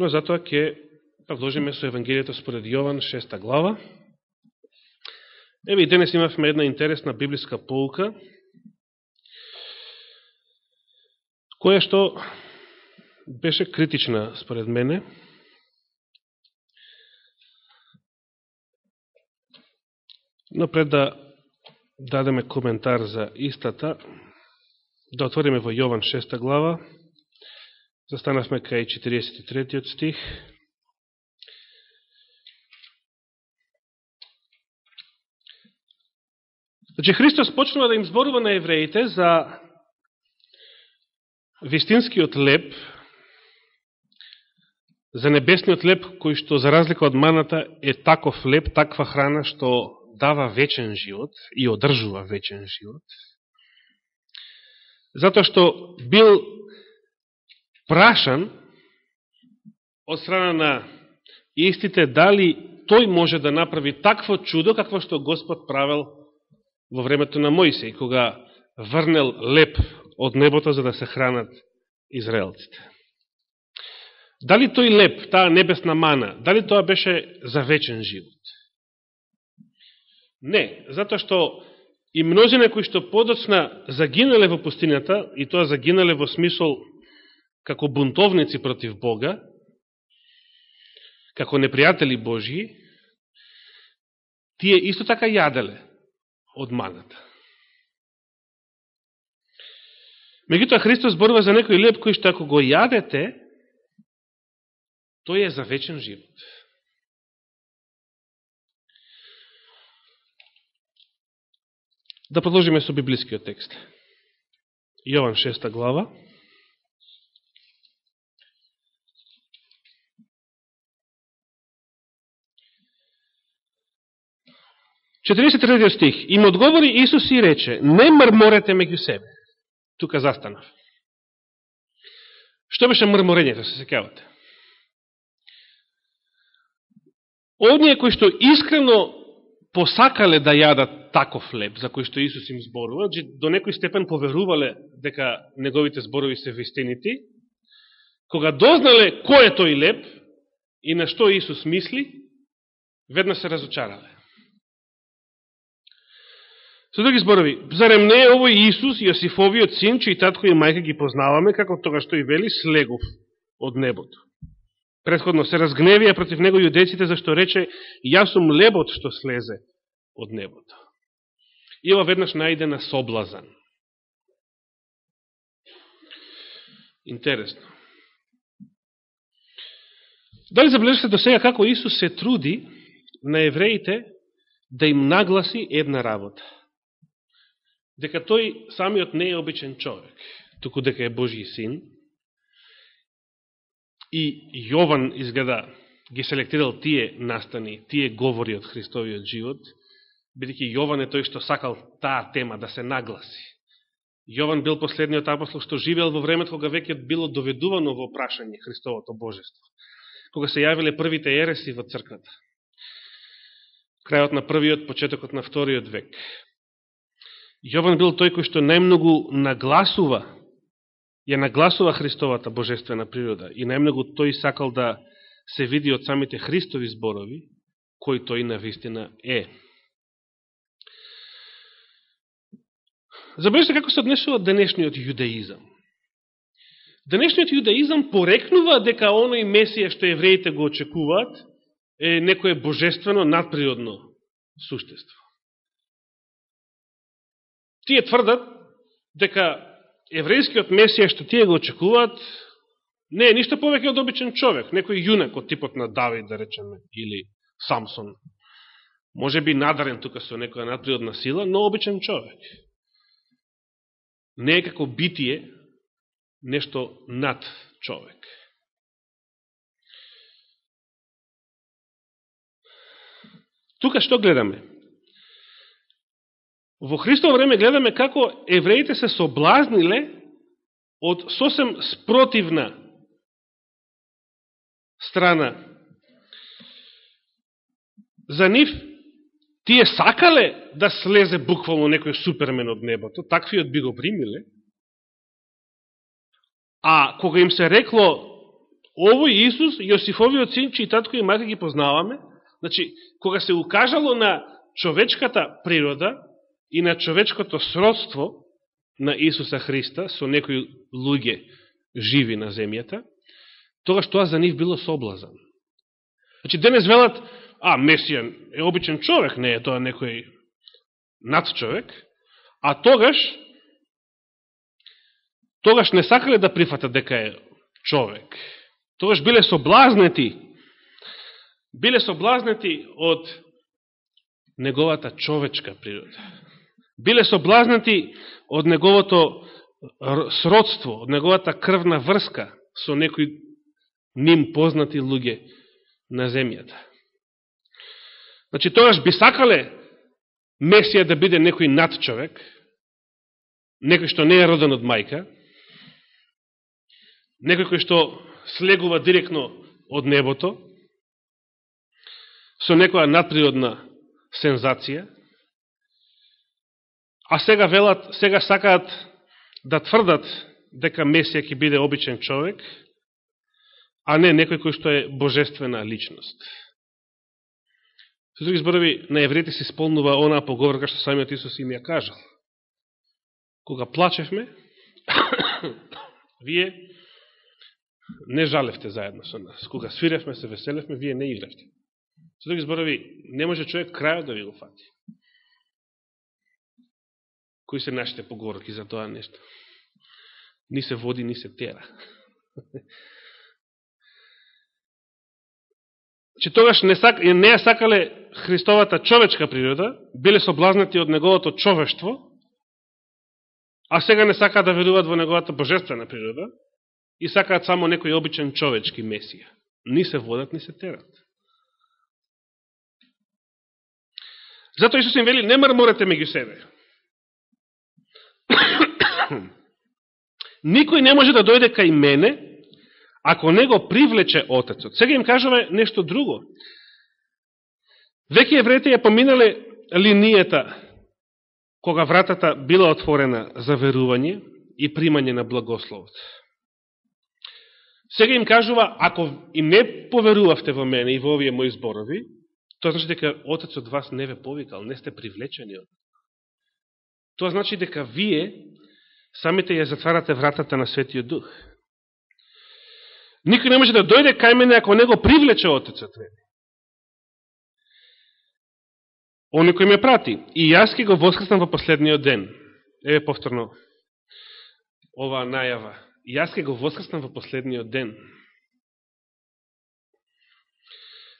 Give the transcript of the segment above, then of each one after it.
Но затоа ќе продолжиме со Евангелието според Јован, 6 глава. Еве и денес имавме една интересна библиска полука, која што беше критична според мене. Но пред да дадеме коментар за истата, да отвориме во Јован 6 глава, застанавме кај 43 стих. Значи, Христос почнува да им зборува на евреите за вистинскиот леп, за небесниот леп, кој што за разлика од маната е таков леп, таква храна што дава вечен живот и одржува вечен живот. Затоа што бил прашан од страна на истите дали тој може да направи такво чудо какво што Господ правил во времето на Моисеј, кога врнел леп од небото за да се хранат израелците. Дали тој леп, таа небесна мана, дали тоа беше за вечен живот? Не, затоа што и мнозина кои што подоцна загинале во пустината, и тоа загинале во смисол како бунтовници против Бога, како непријатели Божии, тие исто така јаделе од маната. Меѓутоа Христос зборува за некој леп кој што ако го јадете, тој е за вечен живот. Да продолжиме со библискиот текст. Јован 6 глава. Четиридесет стих. Им одговори Исус и рече, не мрморете меѓу себе. Тука застанав. Што беше мрморењето, се секавате? Оние кои што искрено посакале да јадат таков леп, за кој што Исус им зборува, значи, до некој степен поверувале дека неговите зборови се вистинити, кога дознале кој е тој леп и на што Исус мисли, ведно се разочарале. Со други зборови, зарем не е овој Исус, Јосифовиот син, чиј татко и мајка ги познаваме, како тога што и вели, слегов од небото. Предходно се разгневија против него јудеците, зашто рече, јас сум лебот што слезе од небото. И ова веднаш најде на соблазан. Интересно. Дали забележите до сега како Исус се труди на евреите да им нагласи една работа? Дека тој самиот не е обичен човек, туку дека е Божи син, И Јован изгледа ги селектирал тие настани, тие говори од Христовиот живот, бидеќи Јован е тој што сакал таа тема да се нагласи. Јован бил последниот апостол што живеел во времето кога веќе било доведувано во прашање Христовото Божество. Кога се јавиле првите ереси во црквата. Крајот на првиот, почетокот на вториот век. Јован бил тој кој што најмногу нагласува ја нагласува Христовата божествена природа и најмногу тој сакал да се види од самите Христови зборови, кој тој на вистина е. Забележте како се однесува денешниот јудеизам. Денешниот јудеизам порекнува дека оној Месија што евреите го очекуваат е некое божествено, надприродно суштество. Тие тврдат дека еврејскиот Месија што тие го очекуваат, не е ништо повеќе од обичен човек, некој јунак од типот на Давид, да речеме, или Самсон. Може би надарен тука со некоја надприродна сила, но обичен човек. Не е како битие нешто над човек. Тука што гледаме? Во Христово време гледаме како евреите се соблазниле од сосем спротивна страна. За нив, тие сакале да слезе буквално некој супермен од небото, таквиот би го примиле, а кога им се рекло овој Исус, Јосифовиот син, чиј татко и мајка ги познаваме, значи, кога се укажало на човечката природа и на човечкото сродство на Исуса Христа со некои луѓе живи на земјата, тогаш тоа за нив било соблазан. Значи, денес велат, а, Месијан е обичен човек, не е тоа некој надчовек, а тогаш, тогаш не сакале да прифатат дека е човек. Тогаш биле соблазнети, биле соблазнети од неговата човечка природа. Биле соблазнати од неговото сродство, од неговата крвна врска со некои ним познати луѓе на земјата. Значи, тогаш би сакале Месија да биде некој надчовек, некој што не е роден од мајка, некој кој што слегува директно од небото, со некоја надприродна сензација, а сега велат, сега сакаат да тврдат дека Месија ќе биде обичен човек, а не некој кој што е божествена личност. Со други зборови, на евреите се исполнува онаа поговорка што самиот Исус им ја кажал. Кога плачевме, вие не жалевте заедно со нас. Кога свиревме, се веселевме, вие не игравте. Со други зборови, не може човек крајот да ви го фати. Кои се нашите погорки за тоа нешто? Ни се води, ни се тера. че тогаш не, сак, не ја сакале Христовата човечка природа, биле соблазнати од неговото човештво, а сега не сакаат да веруваат во неговата божествена природа и сакаат само некој обичен човечки месија. Ни се водат, ни се терат. Зато Исус им вели, не мрморете меѓу себе. Никој не може да дојде кај мене, ако не го привлече Отецот. Сега им кажува нешто друго. Веќе евреите ја поминале линијата кога вратата била отворена за верување и примање на благословот. Сега им кажува, ако и не поверувавте во мене и во овие мои зборови, тоа значи дека Отецот вас не ве повикал, не сте привлечени од Тоа значи дека вие самите ја затварате вратата на Светиот Дух. Никој не може да дојде кај мене ако не го привлече Отецот, мене. Оној кој ме прати. И јас ке го воскреснам во последниот ден. Еве повторно оваа најава. Јас ке го воскреснам во последниот ден.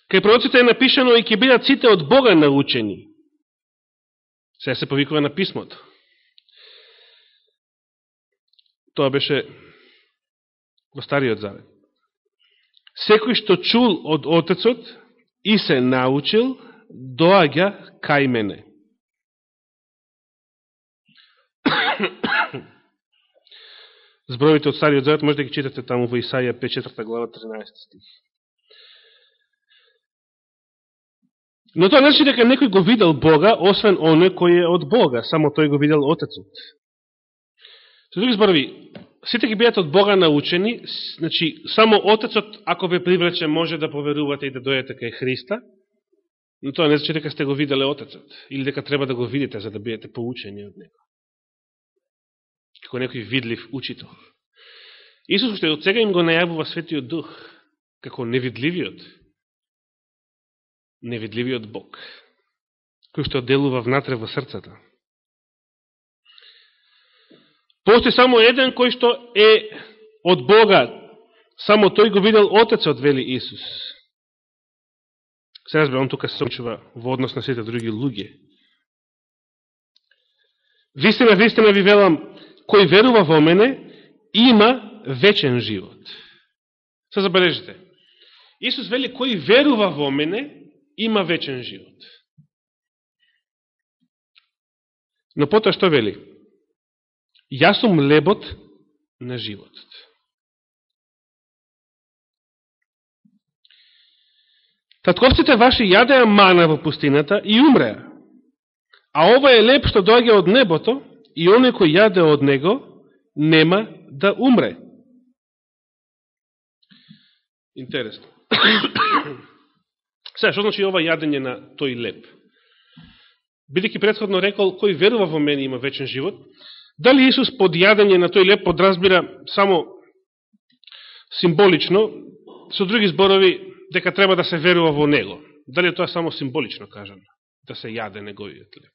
Кај пророците е напишано и ќе бидат сите од Бога научени. Сега се повикува на писмото. Тоа беше во Стариот Завет. Секој што чул од Отецот и се научил, доаѓа кај мене. Збројите од Стариот Завет може да ги читате таму во Исаија 5.4 глава 13 стих. Но тоа не значи дека некој го видел Бога, освен оној кој е од Бога, само тој го видел Отецот. Со други зборови, сите ги бидат од Бога научени, значи, само Отецот, ако ве привлече, може да поверувате и да дојдете кај Христа, но тоа не значи дека сте го виделе Отецот, или дека треба да го видите за да бидете поучени од Него. Како некој видлив учител. Исус што од сега им го најавува Светиот Дух, како невидливиот, невидливиот Бог, кој што делува внатре во срцата. Постои само еден кој што е од Бога. Само тој го видел Отецот, вели Исус. Се разбира, он тука се сочува во однос на сите други луѓе. Вистина, вистина ви велам, кој верува во мене, има вечен живот. Се забележите. Исус вели, кој верува во мене, има вечен живот. Но потоа што вели? Јас сум лебот на животот. Татковците ваши јадеа мана во пустината и умреа. А ова е леп што доаѓа од небото и оне кој јаде од него нема да умре. Интересно. Сега, што значи ова јадење на тој леп? Бидеќи предходно рекол, кој верува во мене има вечен живот, дали Исус под јадење на тој леп подразбира само символично, со други зборови, дека треба да се верува во него? Дали е тоа само символично кажано, да се јаде неговиот леп?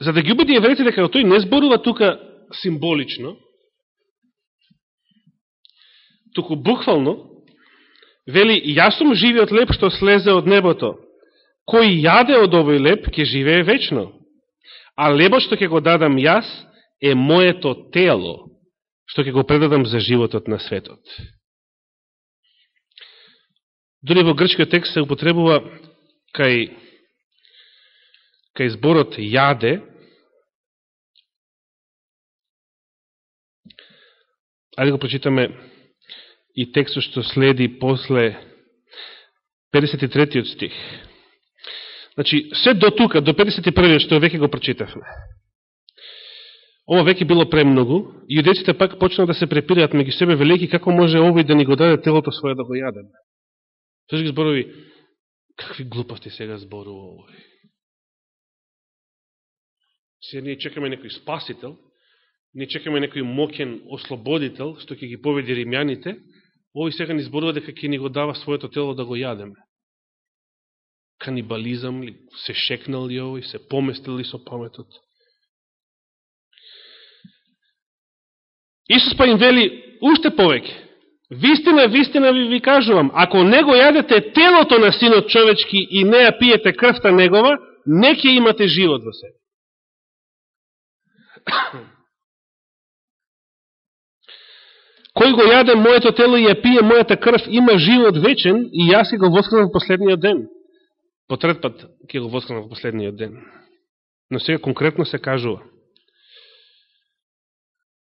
За да ги убеди евреите дека тој не зборува тука символично, туку буквално, вели, јас сум живиот леп што слезе од небото. Кој јаде од овој леп, ќе живее вечно. А лебот што ќе го дадам јас, е моето тело, што ќе го предадам за животот на светот. Дори во грчкиот текст се употребува кај, кај зборот јаде, Ајде го прочитаме и текстот што следи после 53 стих. Значи, се до тука, до 51 што веќе го прочитавме. Ова веќе било премногу, и јудејците пак почнаа да се препираат меѓу себе, велики како може овој да ни го даде телото свое да го јадеме. Тоа ги зборови, какви глупости сега зборува овој. Сега ние чекаме некој спасител, ние чекаме некој мокен ослободител, што ќе ги поведи римјаните, Овој сега ни зборува дека ќе ни го дава своето тело да го јадеме. Канибализам ли, се шекнал ли овој, се поместил ли со паметот? Исус па им вели, уште повеќе. Вистина, вистина ви ви кажувам, ако не го јадете телото на синот човечки и не ја пиете крвта негова, не ќе имате живот во себе. Кој го јаде моето тело и ја пие мојата крв, има живот вечен и јас ќе го воскресам во последниот ден. По трет пат ќе го воскресам во последниот ден. Но сега конкретно се кажува.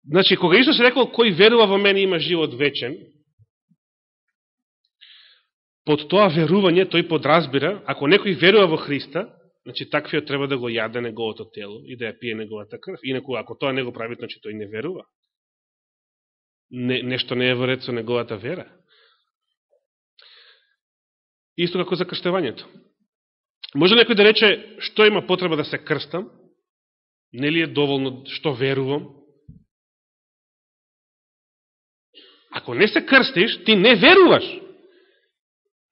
Значи, кога Исус рекол, кој верува во мене има живот вечен, под тоа верување тој подразбира, ако некој верува во Христа, значи таквиот треба да го јаде неговото тело и да ја пие неговата крв. Инаку, ако тоа не го прави, значи тој не верува не, нешто не е во ред со неговата вера. Исто како за крштевањето. Може некој да рече, што има потреба да се крстам? Нели е доволно што верувам? Ако не се крстиш, ти не веруваш.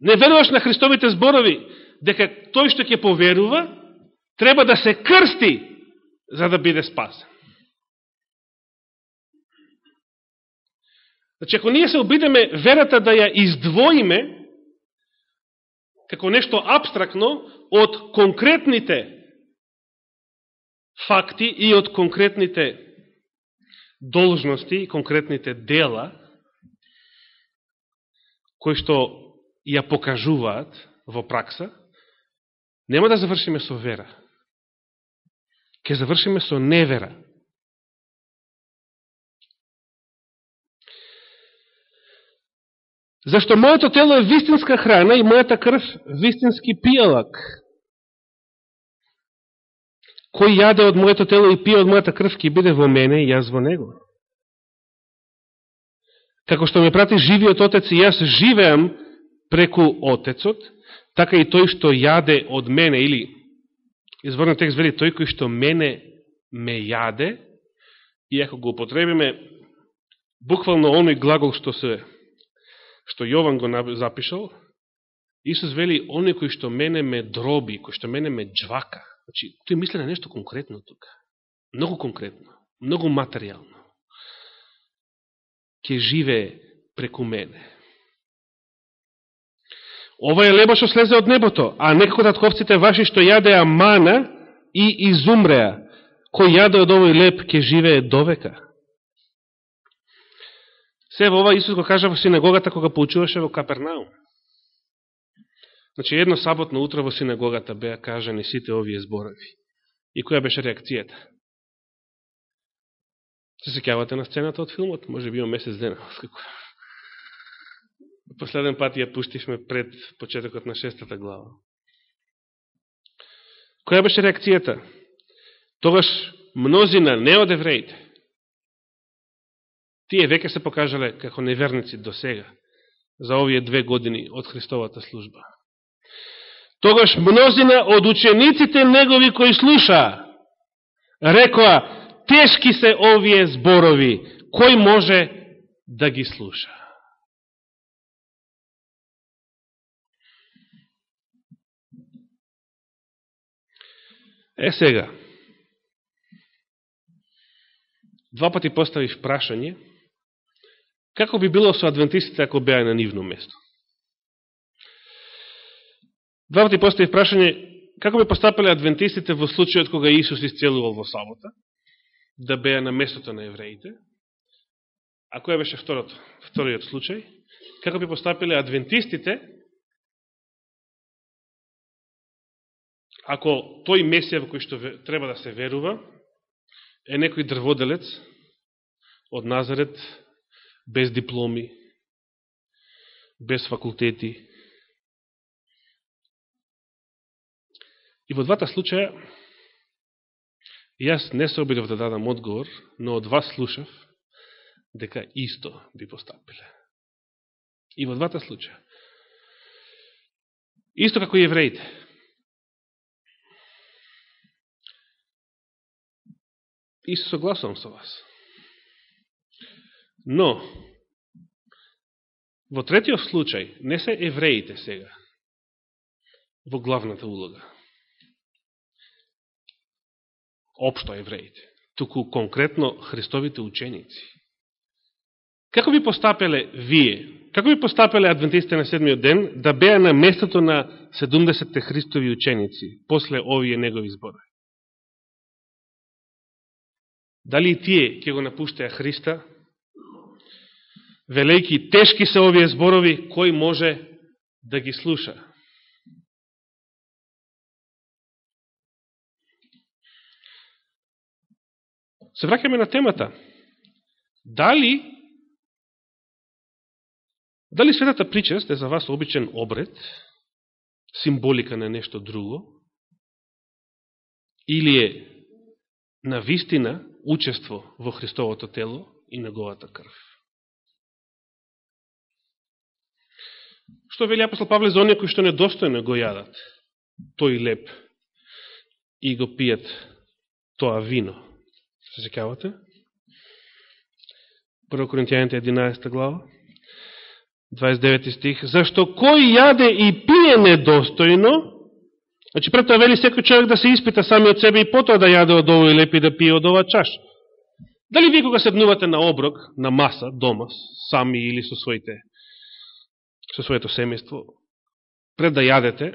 Не веруваш на Христовите зборови, дека тој што ќе поверува, треба да се крсти за да биде спасен. Значи, ако ние се обидеме верата да ја издвоиме како нешто абстрактно од конкретните факти и од конкретните должности и конкретните дела кои што ја покажуваат во пракса, нема да завршиме со вера. Ке завршиме со невера. Зашто моето тело е вистинска храна и мојата крв вистински пијалак. Кој јаде од моето тело и пие од мојата крв, ќе биде во мене и јас во него. Како што ме прати живиот Отец и јас живеам преку Отецот, така и тој што јаде од мене, или, изворно текст вели, тој кој што мене ме јаде, и ако го употребиме буквално оној глагол што се што Јован го запишал, Исус вели, оне кој што мене ме дроби, кој што мене ме джвака. Значи, тој мисли на нешто конкретно тука. Многу конкретно, многу материјално. Ке живее преку мене. Ова е леба што слезе од небото, а некако татковците ваши што јадеа мана и изумреа. Кој јаде од овој леп, ке живее довека. Се во ова Исус го кажа во синагогата кога поучуваше во Капернаум. Значи, едно саботно утро во синагогата беа кажани сите овие зборови. И која беше реакцијата? Се секјавате на сцената од филмот? Може би има месец дена. Последен пат ја пуштивме пред почетокот на шестата глава. Која беше реакцијата? Тогаш мнозина не од евреите, Тие веќе се покажале како неверници до сега, за овие две години од Христовата служба. Тогаш мнозина од учениците негови кои слушаа, рекоа, тешки се овие зборови, кој може да ги слуша? Е сега, два пати поставив прашање, како би било со адвентистите ако беа на нивно место? Два пати поставив прашање, како би постапеле адвентистите во случајот кога Исус исцелувал во сабота, да беа на местото на евреите? А која беше второто, вториот случај? Како би постапиле адвентистите ако тој Месија во кој што треба да се верува е некој дрводелец од Назарет, без дипломи, без факултети. И во двата случаја, јас не се обидов да дадам одговор, но од вас слушав дека исто би постапиле. И во двата случаја. Исто како и евреите. И се согласувам со вас. Но, во третиот случај, не се евреите сега во главната улога. Општо евреите. Туку конкретно Христовите ученици. Како би постапеле вие, како би постапеле адвентистите на седмиот ден, да беа на местото на 70 Христови ученици, после овие негови зборови? Дали и тие ќе го напуштеа Христа? Велејки, тешки се овие зборови, кој може да ги слуша? Се вракаме на темата. Дали Дали светата причест е за вас обичен обред, символика на нешто друго, или е на вистина учество во Христовото тело и неговата крв. Што вели апостол Павле за оние кои што недостојно го јадат тој леп и го пијат тоа вино. Се секавате? 1 Коринтијаните 11 глава, 29 стих. Зашто кој јаде и пие недостојно, Значи, пред тоа вели секој човек да се испита сами од себе и потоа да јаде од овој леп и да пие од ова чаш. Дали вие кога седнувате на оброк, на маса, дома, сами или со своите со своето семејство, пред да јадете,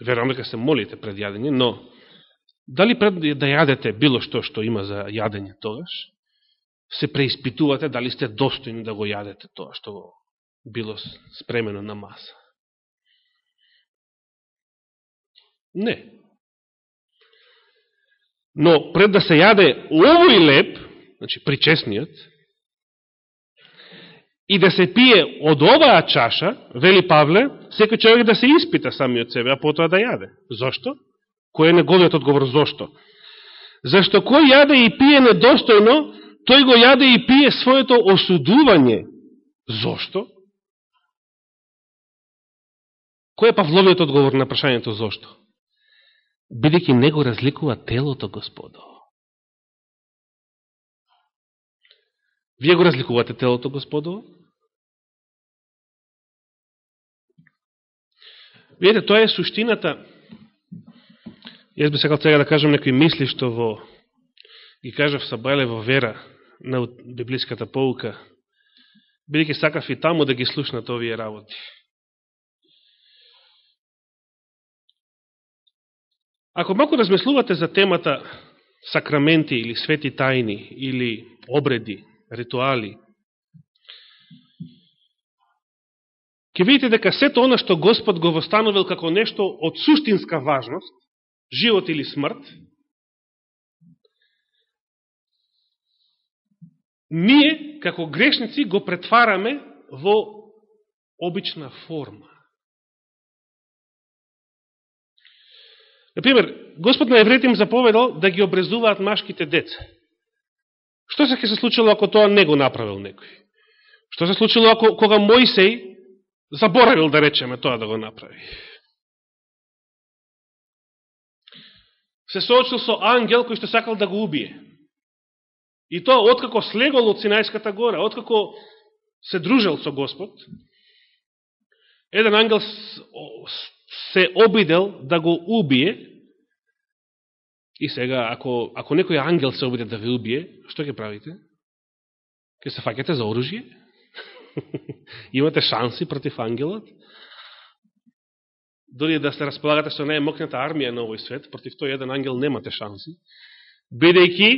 верувам дека се молите пред јадење, но дали пред да јадете било што што има за јадење тогаш, се преиспитувате дали сте достојни да го јадете тоа што го било спремено на маса. Не. Но пред да се јаде овој леп, значи причесниот, и да се пие од оваа чаша, вели Павле, секој човек да се испита самиот себе, а потоа да јаде. Зошто? Кој е неговиот одговор зошто? Зашто кој јаде и пие недостојно, тој го јаде и пие своето осудување. Зошто? Кој е Павловиот одговор на прашањето зошто? бидеќи не го разликува телото Господово. Вие го разликувате телото Господово? Видете, тоа е суштината. Јас би сакал сега да кажам некои мисли што во ги кажав са Бајле во вера на библиската поука, бидеќи сакав и таму да ги слушнат овие работи. Ако малко размислувате за темата сакраменти или свети тајни или обреди, ритуали, ќе видите дека сето она што Господ го востановил како нешто од суштинска важност, живот или смрт, ние, како грешници, го претвараме во обична форма. Например, Господ на евреите им заповедал да ги обрезуваат машките деца. Што се ќе се случило ако тоа не го направил некој? Што се случило ако кога Мојсей заборавил да речеме тоа да го направи? Се соочил со ангел кој што сакал да го убие. И тоа откако слегол од Синајската гора, откако се дружел со Господ, еден ангел се обидел да го убие, и сега, ако, ако некој ангел се обиде да ви убие, што ќе правите? Ке се факете за оружие? Имате шанси против ангелот? Дори да се располагате со најмокната армија на овој свет, против тој еден ангел немате шанси, бидејќи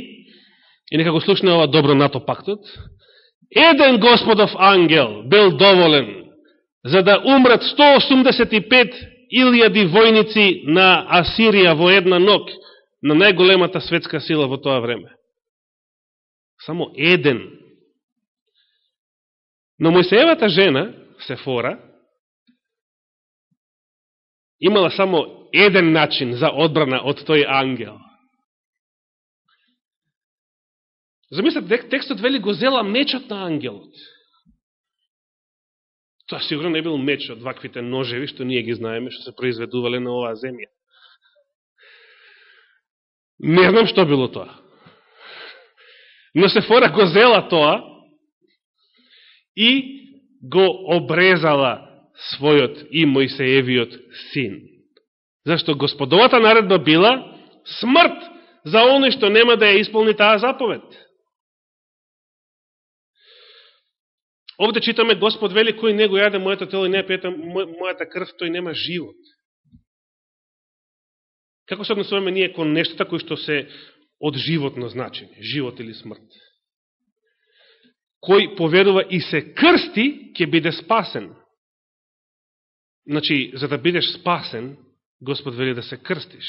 И нека го слушне ова добро нато пактот. Еден Господов ангел бил доволен за да умрат 185 илјади војници на Асирија во една ног, на најголемата светска сила во тоа време. Само еден. Но Мојсеевата жена, Сефора, имала само еден начин за одбрана од тој ангел. Замислете, текстот вели го зела мечот на ангелот. Тоа сигурно не бил меч од ваквите ножеви, што ние ги знаеме, што се произведувале на оваа земја. Не знам што било тоа. Но Сефора го зела тоа и го обрезала својот и Мојсеевиот син. Зашто господовата наредба била смрт за оној што нема да ја исполни таа заповед. Овде читаме Господ вели кој не го јаде моето тело и не пијата мојата крв, тој нема живот. Како се однесуваме ние кон нештата кои што се од животно значење, живот или смрт? Кој поверува и се крсти, ќе биде спасен. Значи, за да бидеш спасен, Господ вели да се крстиш.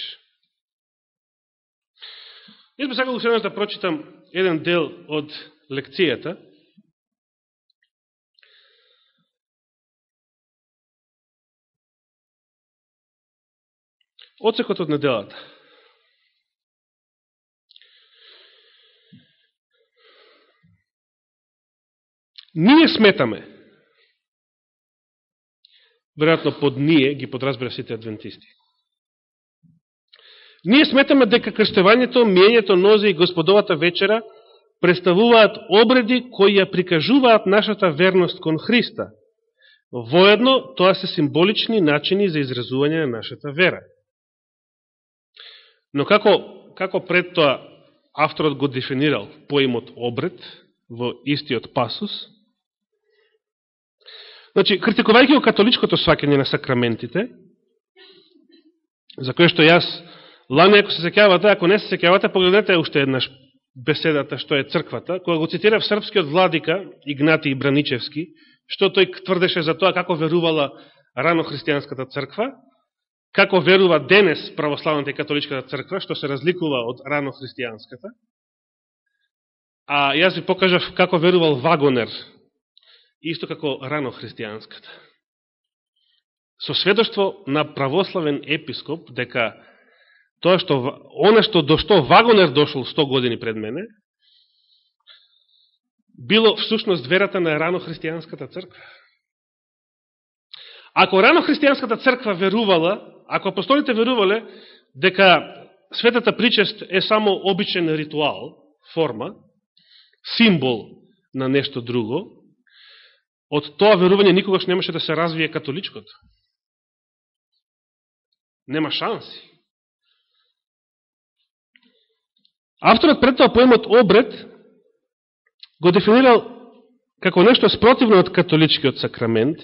Јас би сакал да прочитам еден дел од лекцијата, Оцекот од неделата. Ние сметаме, веројатно под ние ги подразбира сите адвентисти, ние сметаме дека крштевањето, мијењето нозе и господовата вечера представуваат обреди кои ја прикажуваат нашата верност кон Христа. Воедно, тоа се символични начини за изразување на нашата вера. Но како, како пред тоа авторот го дефинирал поимот обред во истиот пасус, значи, критикувајќи го католичкото свакење на сакраментите, за кое што јас, лани ако се секјавате, ако не се секјавате, погледнете уште еднаш беседата што е црквата, која го цитира в српскиот владика Игнати Браничевски, што тој тврдеше за тоа како верувала рано христијанската црква, како верува денес православната и католичката црква, што се разликува од рано христијанската. А јас ви покажав како верувал Вагонер, исто како рано христијанската. Со сведоштво на православен епископ, дека тоа што, она што до што Вагонер дошол 100 години пред мене, било всушност верата на рано христијанската црква. Ако рано христијанската црква верувала, ако апостолите верувале дека светата причест е само обичен ритуал, форма, символ на нешто друго, од тоа верување никогаш немаше да се развие католичкото. Нема шанси. Авторот пред тоа поемот обред го дефинирал како нешто спротивно од католичкиот сакрамент,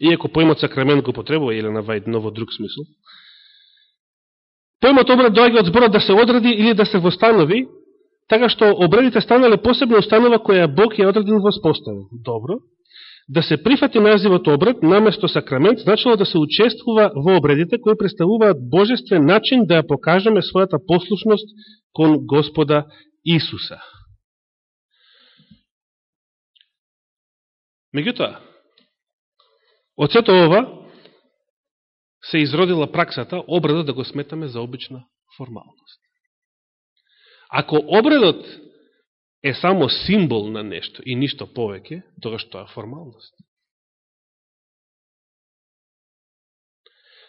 иако поимот сакрамент го потребува или на Вајд, во друг смисл. Поимот обред доаѓа од зборот да се одреди или да се востанови, така што обредите станале посебна установа која Бог ја одредил воспоставил. Добро. Да се прифати називот обред, наместо сакрамент, значило да се учествува во обредите кои представуваат божествен начин да ја покажеме својата послушност кон Господа Исуса. Меѓутоа, Од сето ова се изродила праксата обреда да го сметаме за обична формалност. Ако обредот е само символ на нешто и ништо повеќе, тогаш тоа е формалност.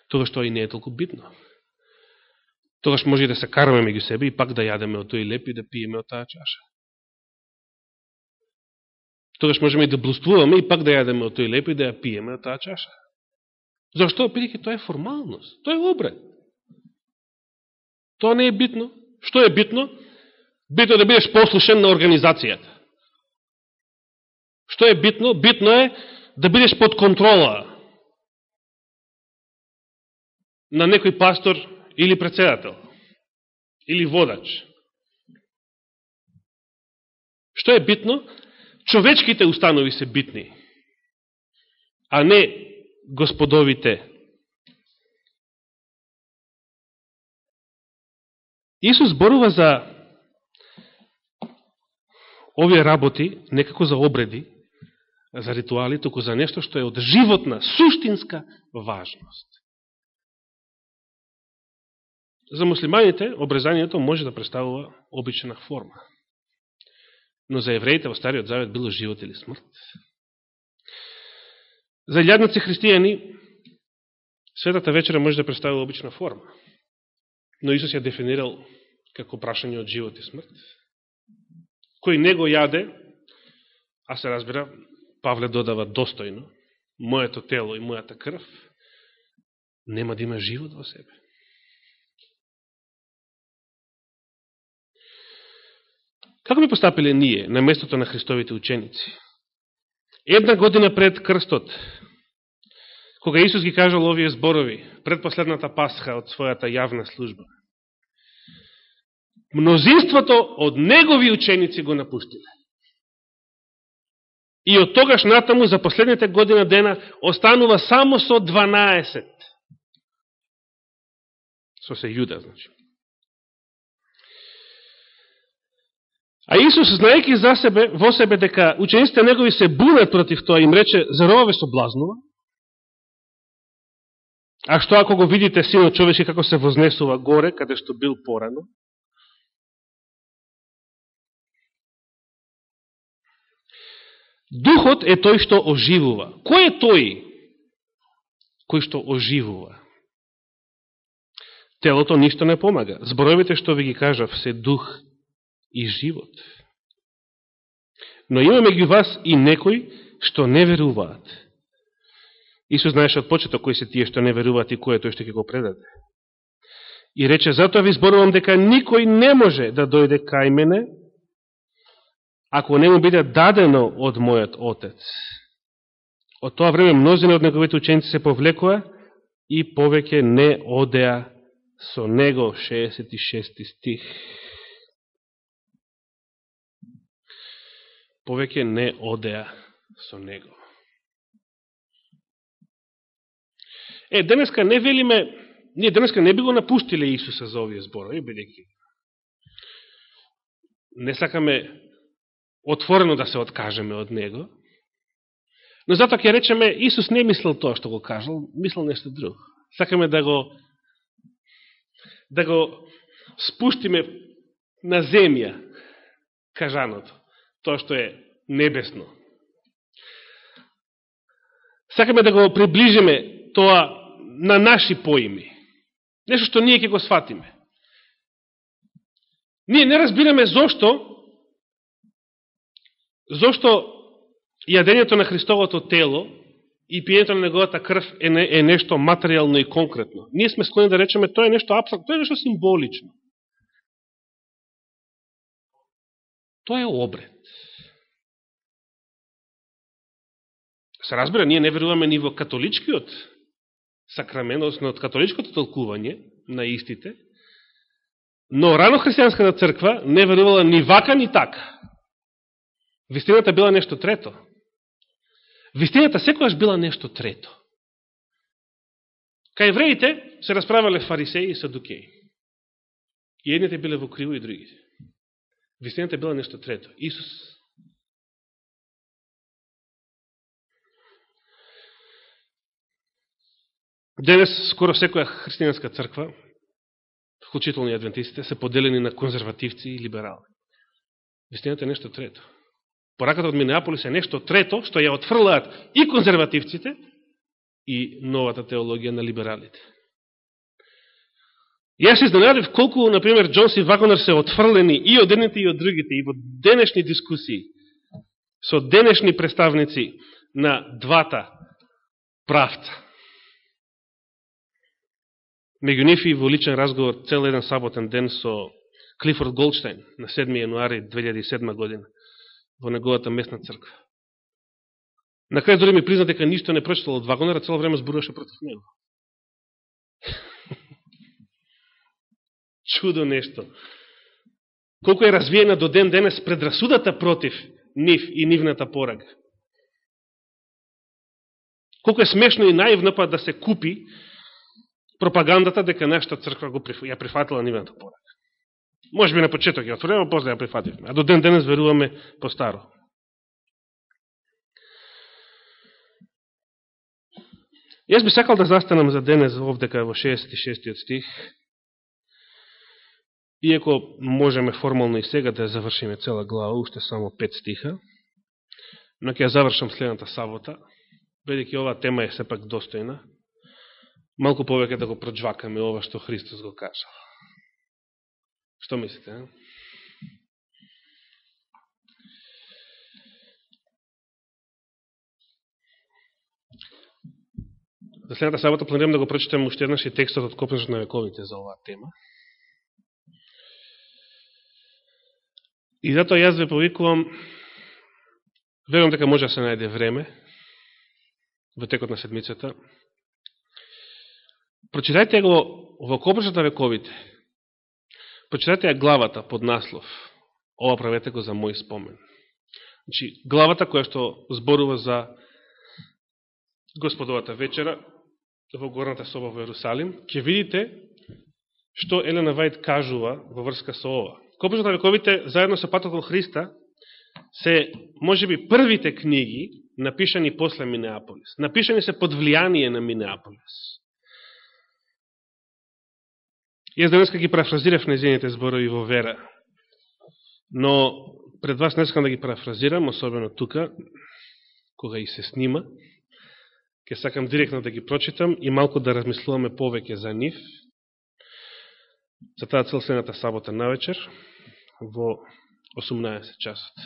Тогаш тоа и не е толку битно. Тогаш може да се караме меѓу себе и пак да јадеме од тој леп и да пиеме од таа чаша. Тогаш можеме и да блуствуваме и пак да јадеме од тој леп и да ја пиеме од таа чаша. Зашто? Бидеќи тоа е формалност. Тоа е обред. Тоа не е битно. Што е битно? Битно е да бидеш послушен на организацијата. Што е битно? Битно е да бидеш под контрола на некој пастор или председател, или водач. Што е битно? Човечките установи се битни, а не господовите. Исус зборува за овие работи, некако за обреди, за ритуали, току за нешто што е од животна, суштинска важност. За муслиманите, обрезанието може да представува обична форма. Но за евреите во Стариот Завет било живот или смрт. За илјадници христијани, Светата вечера може да представува обична форма. Но Исус ја дефинирал како прашање од живот и смрт кој не го јаде, а се разбира, Павле додава достојно, моето тело и мојата крв, нема да има живот во себе. Како би постапиле ние на местото на Христовите ученици? Една година пред крстот, кога Исус ги кажал овие зборови, пред последната пасха од својата јавна служба, мнозинството од негови ученици го напуштиле. И од тогаш натаму за последните година дена останува само со 12. Со се јуда, значи. А Исус, знаеки за себе, во себе дека учениците негови се бунат против тоа, им рече, зар со блазнува? А што ако го видите синот човечи како се вознесува горе, каде што бил порано? Духот е тој што оживува. Кој е тој кој што оживува? Телото ништо не помага. Зборовите што ви ги кажав се дух и живот. Но има меѓу вас и некои што не веруваат. Исус знаеше од почеток кои се тие што не веруваат и кој е тој што ќе го предаде. И рече, затоа ви зборувам дека никој не може да дојде кај мене ако не му биде дадено од мојот отец. Од тоа време мнозина од неговите ученици се повлекоа и повеќе не одеа со него, 66 стих. Повеќе не одеа со него. Е, денеска не велиме, ние денеска не би го напуштиле Исуса за овие зборови, бидејќи не сакаме отворено да се откажеме од него. Но затоа ќе речеме, Исус не мислил тоа што го кажал, мислил нешто друго. Сакаме да го да го спуштиме на земја кажаното, тоа што е небесно. Сакаме да го приближиме тоа на наши поими. Нешто што ние ќе го сватиме. Ние не разбираме зошто Зошто јадењето на Христовото тело и пијето на неговата крв е, не, е нешто материјално и конкретно? Ние сме склонени да речеме тоа е нешто абстрактно, тоа е нешто символично. Тоа е обред. Се разбира, ние не веруваме ни во католичкиот сакрамент, односно од католичкото толкување на истите, но рано христијанската црква не верувала ни вака, ни така. Вистината била нешто трето. Вистината секојаш била нешто трето. Кај евреите се расправале фарисеи и садукеи. И едните биле во криво и другите. Вистината била нешто трето. Исус Денес скоро секоја христијанска црква, вклучително и адвентистите, се поделени на конзервативци и либерали. Вистината е нешто трето. Пораката од Минеаполис е нешто трето, што ја отфрлаат и конзервативците, и новата теологија на либералите. Јас се изненадив колку, например, Джонс и Вагонер се отфрлени и од едните и од другите, и во денешни дискусии, со денешни представници на двата правца. Меѓу нив и во личен разговор цел еден саботен ден со Клифорд Голдштейн на 7. јануари 2007 година во неговата местна црква. На крај дори ми призна дека ништо не прочитал од Вагонера, цело време зборуваше против него. Чудо нешто. Колко е развиена до ден денес предрасудата против нив и нивната порага. Колко е смешно и наивно па да се купи пропагандата дека нашата црква го ја прифатила нивната порага. Може би на почеток ја отворено, после ја прифативме. А до ден денес веруваме по старо. Јас би сакал да застанам за денес овдека во 66 стих, иако можеме формално и сега да завршиме цела глава, уште само 5 стиха, но ќе ја завршам следната сабота, бидејќи оваа тема е сепак достојна, малку повеќе да го проджвакаме ова што Христос го кажа. Што мислите, а? За следната сабота планирам да го прочитам уште еднаш и текстот од Копнежот на вековите за оваа тема. И затоа јас ве повикувам, верувам дека може да се најде време во текот на седмицата. Прочитајте го во Копнежот на вековите. Почитате ја главата под наслов. Ова правете го за мој спомен. Значи, главата која што зборува за Господовата вечера, во горната соба во Јерусалим, ќе видите што Елена Вајд кажува во врска со ова. Копишот на да вековите, заедно со Патокол Христа, се, може би, првите книги напишани после Минеаполис. Напишани се под влијание на Минеаполис. Јас денеска ги парафразирав незините зборови во вера, но пред вас не сакам да ги парафразирам, особено тука, кога и се снима, Ке сакам директно да ги прочитам и малку да размислуваме повеќе за нив. За таа цел следната сабота на вечер во 18 часот.